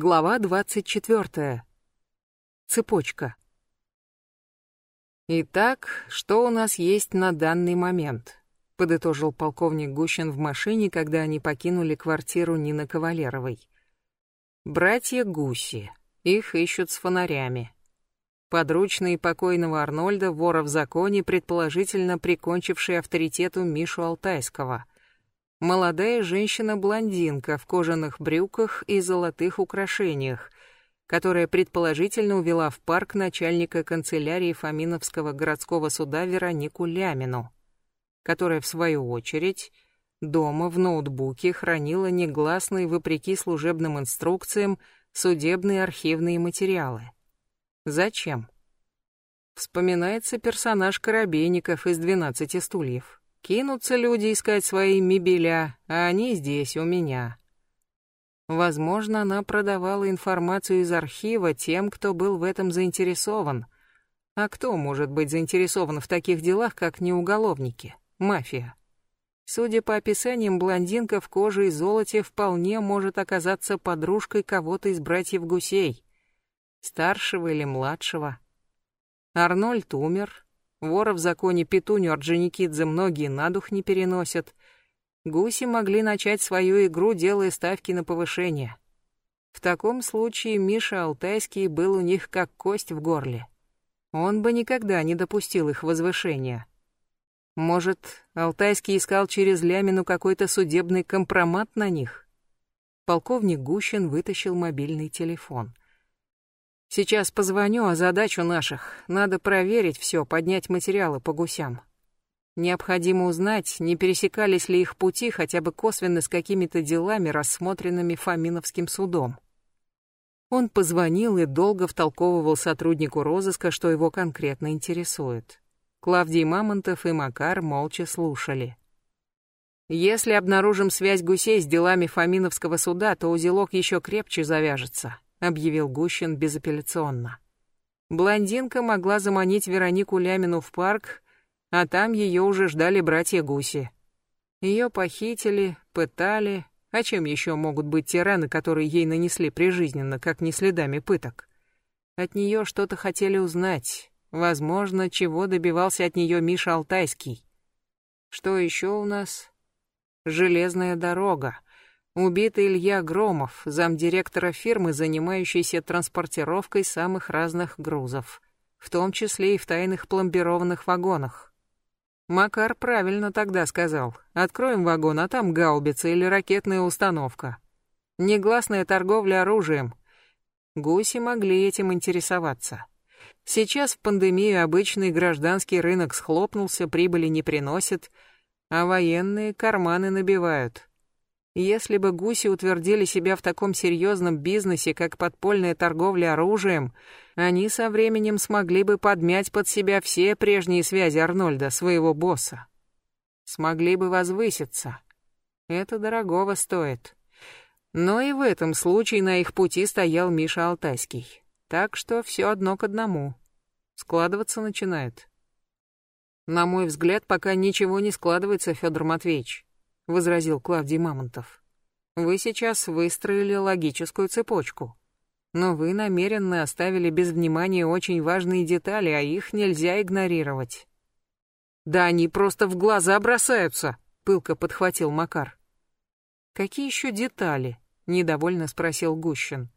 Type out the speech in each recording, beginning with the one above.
Глава 24. Цепочка. Итак, что у нас есть на данный момент? подытожил полковник Гущин в машине, когда они покинули квартиру Нины Кавалеровой. Братья Гуси. Их ищут с фонарями. Подручные покойного Арнольда, вора в законе, предположительно прикончивший авторитету Мишу Алтайского — молодая женщина-блондинка в кожаных брюках и золотых украшениях, которая предположительно увела в парк начальника канцелярии Фоминовского городского суда Веронику Лямину, которая, в свою очередь, дома в ноутбуке хранила негласные, вопреки служебным инструкциям, судебные архивные материалы. Зачем? Вспоминается персонаж Коробейников из «Двенадцати стульев». Кинутся люди искать свои мебеля, а они здесь, у меня. Возможно, она продавала информацию из архива тем, кто был в этом заинтересован. А кто может быть заинтересован в таких делах, как не уголовники, мафия? Судя по описаниям, блондинка в коже и золоте вполне может оказаться подружкой кого-то из братьев Гусей, старшего или младшего. Арнольд умер, Вора в законе Петуню Орджоникидзе многие на дух не переносят. Гуси могли начать свою игру, делая ставки на повышение. В таком случае Миша Алтайский был у них как кость в горле. Он бы никогда не допустил их возвышения. Может, Алтайский искал через Лямину какой-то судебный компромат на них? Полковник Гущин вытащил мобильный телефон. Сейчас позвоню, а задачу наших. Надо проверить все, поднять материалы по гусям. Необходимо узнать, не пересекались ли их пути хотя бы косвенно с какими-то делами, рассмотренными Фоминовским судом. Он позвонил и долго втолковывал сотруднику розыска, что его конкретно интересует. Клавдий Мамонтов и Макар молча слушали. Если обнаружим связь гусей с делами Фоминовского суда, то узелок еще крепче завяжется объявил Гущин безапелляционно. Блондинка могла заманить Веронику Лямину в парк, а там ее уже ждали братья Гуси. Ее похитили, пытали, а чем еще могут быть те раны, которые ей нанесли прижизненно, как не следами пыток? От нее что-то хотели узнать, возможно, чего добивался от нее Миша Алтайский. Что еще у нас? Железная дорога. Убит Илья Громов, замдиректора фирмы, занимающейся транспортировкой самых разных грузов, в том числе и в тайных пломбированных вагонах. Макар правильно тогда сказал. Откроем вагон, а там гаубица или ракетная установка. Негласная торговля оружием. Гуси могли этим интересоваться. Сейчас в пандемию обычный гражданский рынок схлопнулся, прибыли не приносит, а военные карманы набивают. Если бы гуси утвердили себя в таком серьезном бизнесе, как подпольная торговля оружием, они со временем смогли бы подмять под себя все прежние связи Арнольда, своего босса. Смогли бы возвыситься. Это дорогого стоит. Но и в этом случае на их пути стоял Миша Алтайский. Так что все одно к одному. Складываться начинает. На мой взгляд, пока ничего не складывается, Федор Матвеевич возразил Клавдий Мамонтов. Вы сейчас выстроили логическую цепочку. Но вы намеренно оставили без внимания очень важные детали, а их нельзя игнорировать. Да они просто в глаза бросаются, пылко подхватил Макар. Какие еще детали? недовольно спросил Гущин.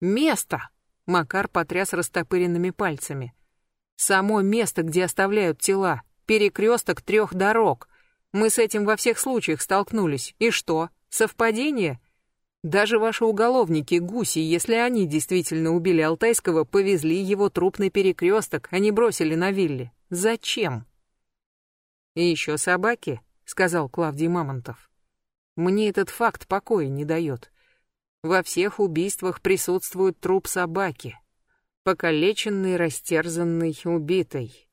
Место! Макар потряс растопыренными пальцами. Само место, где оставляют тела, перекресток трех дорог — мы с этим во всех случаях столкнулись. И что? Совпадение? Даже ваши уголовники, гуси, если они действительно убили Алтайского, повезли его труп на перекресток, а не бросили на вилле. Зачем? И еще собаки, сказал Клавдий Мамонтов. Мне этот факт покоя не дает. Во всех убийствах присутствует труп собаки. Покалеченный, растерзанный, убитый.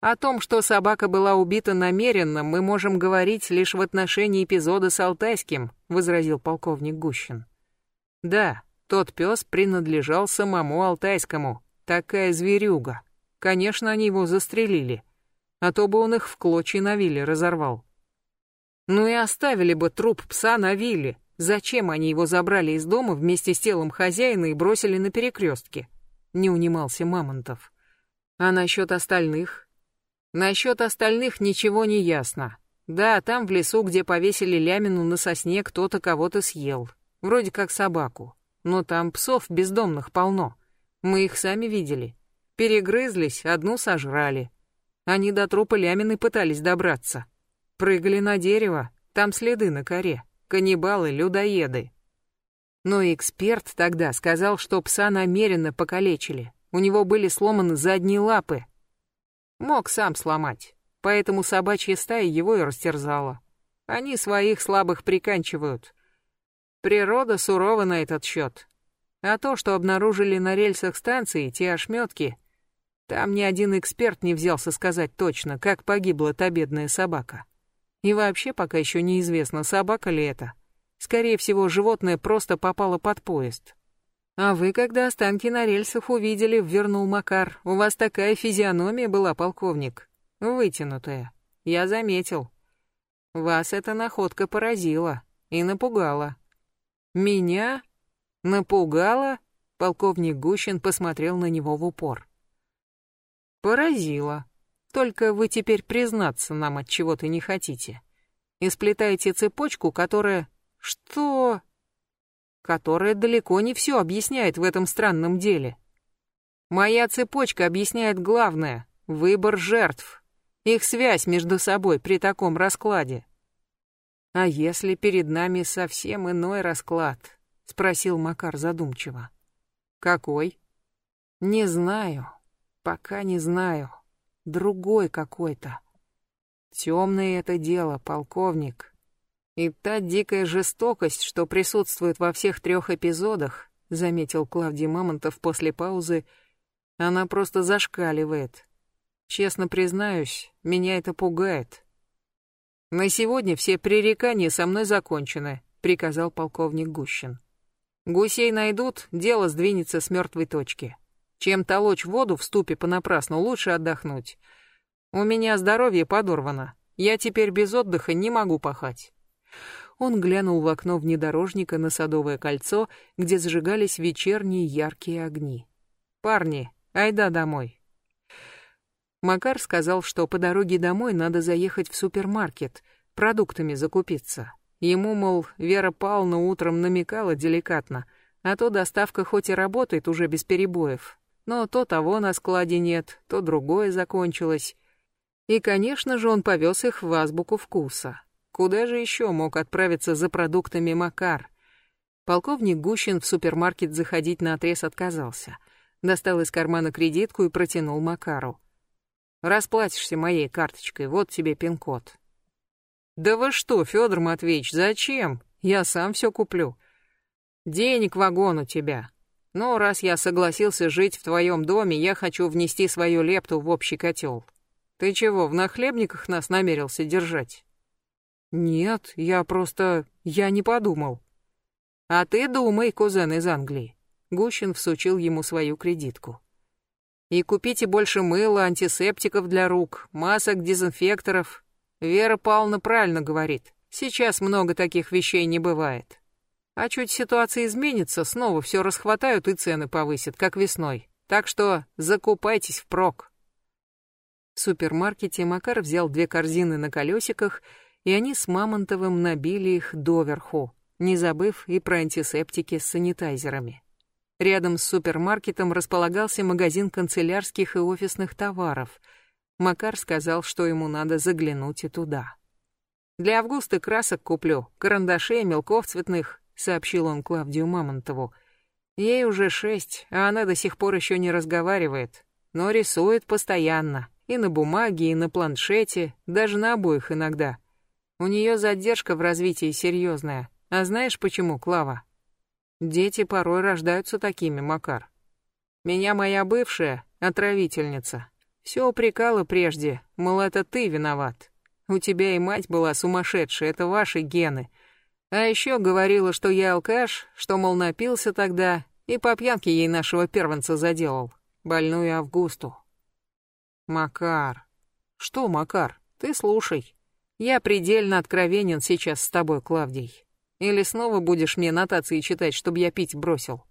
О том, что собака была убита намеренно, мы можем говорить лишь в отношении эпизода с Алтайским, возразил полковник Гущин. Да, тот пес принадлежал самому Алтайскому. Такая зверюга. Конечно, они его застрелили. А то бы он их в клочья на вилле разорвал. Ну и оставили бы труп пса на вилле, Зачем они его забрали из дома вместе с телом хозяина и бросили на перекрестке? Не унимался Мамонтов. А насчет остальных? Насчет остальных ничего не ясно. Да, там в лесу, где повесили лямину на сосне, кто-то кого-то съел. Вроде как собаку. Но там псов бездомных полно. Мы их сами видели. Перегрызлись, одну сожрали. Они до трупа лямины пытались добраться. Прыгали на дерево, там следы на коре. Каннибалы, людоеды. Но эксперт тогда сказал, что пса намеренно покалечили. У него были сломаны задние лапы. Мог сам сломать, поэтому собачья стая его и растерзала. Они своих слабых приканчивают. Природа сурова на этот счет. А то, что обнаружили на рельсах станции, те ошметки, там ни один эксперт не взялся сказать точно, как погибла та бедная собака. И вообще пока еще неизвестно, собака ли это. Скорее всего, животное просто попало под поезд. «А вы, когда останки на рельсах увидели, — вернул Макар, — у вас такая физиономия была, полковник. Вытянутая. Я заметил. Вас эта находка поразила и напугала. Меня? Напугала?» Полковник Гущин посмотрел на него в упор. «Поразила. Только вы теперь признаться нам от чего-то не хотите. И сплетаете цепочку, которая... Что? Которая далеко не все объясняет в этом странном деле. Моя цепочка объясняет главное — выбор жертв, их связь между собой при таком раскладе. «А если перед нами совсем иной расклад?» — спросил Макар задумчиво. «Какой?» «Не знаю. Пока не знаю. Другой какой-то. Темное это дело, полковник. И та дикая жестокость, что присутствует во всех трех эпизодах, заметил Клавдий Мамонтов после паузы, она просто зашкаливает. Честно признаюсь, меня это пугает. На сегодня все пререкания со мной закончены, приказал полковник Гущин. Гусей найдут, дело сдвинется с мертвой точки. Чем толочь воду в ступе понапрасну, лучше отдохнуть. У меня здоровье подорвано. Я теперь без отдыха не могу пахать. Он глянул в окно внедорожника на Садовое кольцо, где зажигались вечерние яркие огни. «Парни, айда домой». Макар сказал, что по дороге домой надо заехать в супермаркет, продуктами закупиться. Ему, мол, Вера Павловна утром намекала деликатно, а то доставка хоть и работает уже без перебоев, но то того на складе нет, то другое закончилось. И, конечно же, он повез их в азбуку вкуса. Куда же еще мог отправиться за продуктами Макар? Полковник Гущин в супермаркет заходить на отрез отказался. Достал из кармана кредитку и протянул Макару. «Расплатишься моей карточкой, вот тебе пин-код». «Да вы что, Федор Матвеевич, зачем? Я сам все куплю». «Денег вагон у тебя. Но раз я согласился жить в твоем доме, я хочу внести свою лепту в общий котел. Ты чего, в нахлебниках нас намерился держать?» «Нет, я просто... я не подумал». «А ты думай, кузен из Англии». Гущин всучил ему свою кредитку. «И купите больше мыла, антисептиков для рук, масок, дезинфекторов. Вера Павловна правильно говорит. Сейчас много таких вещей не бывает. А чуть ситуация изменится, снова все расхватают и цены повысят, как весной. Так что закупайтесь впрок». В супермаркете Макар взял две корзины на колесиках и они с Мамонтовым набили их доверху, не забыв и про антисептики с санитайзерами. Рядом с супермаркетом располагался магазин канцелярских и офисных товаров. Макар сказал, что ему надо заглянуть и туда. «Для Августы красок куплю, карандашей, мелков цветных», — сообщил он Клавдию Мамонтову. «Ей уже шесть, а она до сих пор еще не разговаривает, но рисует постоянно, и на бумаге, и на планшете, даже на обоих иногда. У нее задержка в развитии серьезная. А знаешь почему, Клава? Дети порой рождаются такими, Макар. Меня моя бывшая, отравительница, все упрекала прежде, мол, это ты виноват. У тебя и мать была сумасшедшая, это ваши гены. А еще говорила, что я алкаш, что, мол, напился тогда, и по пьянке ей нашего первенца заделал, больную Августу. Макар. Что, Макар, ты слушай. Я предельно откровенен сейчас с тобой, Клавдий. Или снова будешь мне нотации читать, чтобы я пить бросил?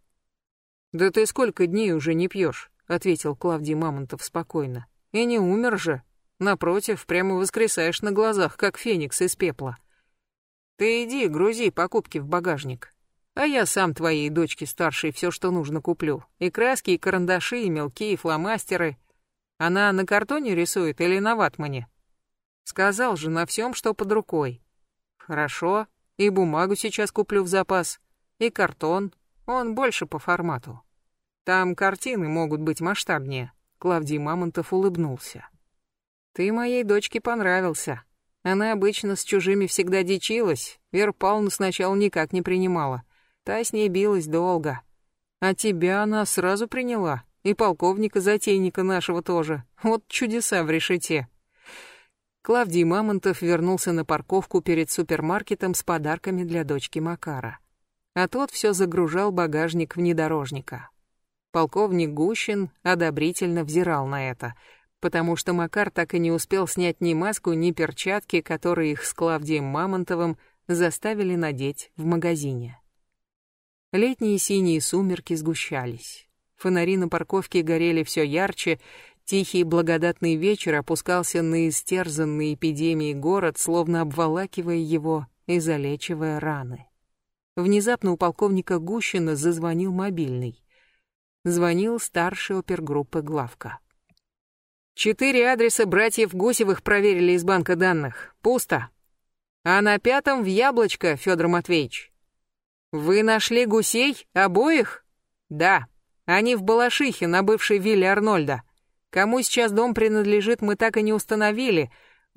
Да ты сколько дней уже не пьешь, ответил Клавдий Мамонтов спокойно. И не умер же. Напротив, прямо воскресаешь на глазах, как феникс из пепла. Ты иди, грузи покупки в багажник. А я сам твоей дочке старшей все, что нужно, куплю. И краски, и карандаши, и мелки, и фломастеры. Она на картоне рисует или на ватмане? Сказал же, на всем, что под рукой. Хорошо, и бумагу сейчас куплю в запас, и картон, он больше по формату. Там картины могут быть масштабнее. Клавдий Мамонтов улыбнулся. Ты моей дочке понравился. Она обычно с чужими всегда дичилась, Вера Павловна сначала никак не принимала. Та с ней билась долго. А тебя она сразу приняла, и полковника-затейника нашего тоже. Вот чудеса в решете. Клавдий Мамонтов вернулся на парковку перед супермаркетом с подарками для дочки Макара. А тот все загружал багажник внедорожника. Полковник Гущин одобрительно взирал на это, потому что Макар так и не успел снять ни маску, ни перчатки, которые их с Клавдием Мамонтовым заставили надеть в магазине. Летние синие сумерки сгущались. Фонари на парковке горели все ярче, Тихий благодатный вечер опускался на истерзанный эпидемией город, словно обволакивая его и залечивая раны. Внезапно у полковника Гущина зазвонил мобильный. Звонил старший опергруппы главка. Четыре адреса братьев Гусевых проверили из банка данных. Пусто. А на пятом в яблочко, Федор Матвеевич. Вы нашли гусей? Обоих? Да. Они в Балашихе, на бывшей вилле Арнольда. Кому сейчас дом принадлежит, мы так и не установили.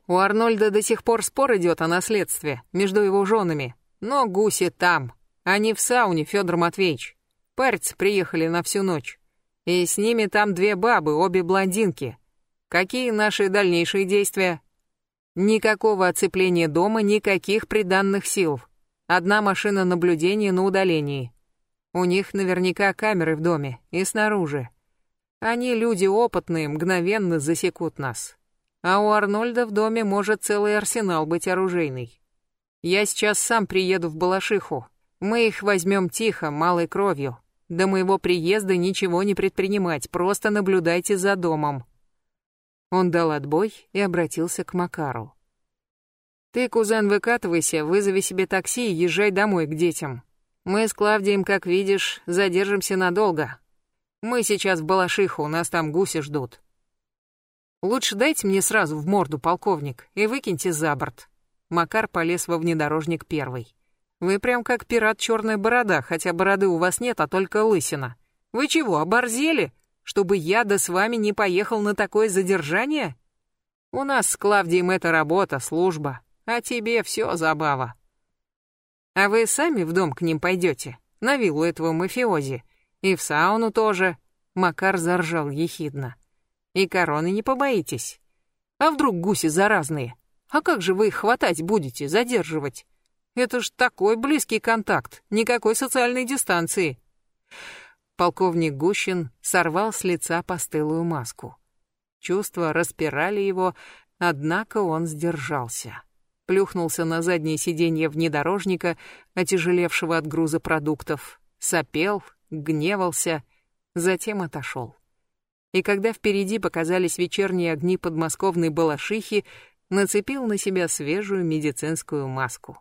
У Арнольда до сих пор спор идет о наследстве между его женами. Но гуси там. Они в сауне, Федор Матвеевич. Париться приехали на всю ночь. И с ними там две бабы, обе блондинки. Какие наши дальнейшие действия? Никакого оцепления дома, никаких приданных сил. Одна машина наблюдения на удалении. У них наверняка камеры в доме и снаружи. Они люди опытные, мгновенно засекут нас. А у Арнольда в доме может целый арсенал быть оружейный. Я сейчас сам приеду в Балашиху. Мы их возьмем тихо, малой кровью. До моего приезда ничего не предпринимать, просто наблюдайте за домом. Он дал отбой и обратился к Макару. Ты, кузен, выкатывайся, вызови себе такси и езжай домой к детям. Мы с Клавдием, как видишь, задержимся надолго, мы сейчас в Балашиху, нас там гуси ждут. Лучше дайте мне сразу в морду, полковник, и выкиньте за борт. Макар полез во внедорожник первый. Вы прям как пират черная борода, хотя бороды у вас нет, а только лысина. Вы чего, оборзели? Чтобы я да с вами не поехал на такое задержание? У нас с Клавдием это работа, служба, а тебе все забава. А вы сами в дом к ним пойдете, на виллу этого мафиози, и в сауну тоже. Макар заржал ехидно. И короны не побоитесь. А вдруг гуси заразные? А как же вы их хватать будете, задерживать? Это ж такой близкий контакт, никакой социальной дистанции. Полковник Гущин сорвал с лица постылую маску. Чувства распирали его, однако он сдержался. Плюхнулся на заднее сиденье внедорожника, отяжелевшего от груза продуктов, сопел гневался, затем отошел. И когда впереди показались вечерние огни подмосковной Балашихи, нацепил на себя свежую медицинскую маску.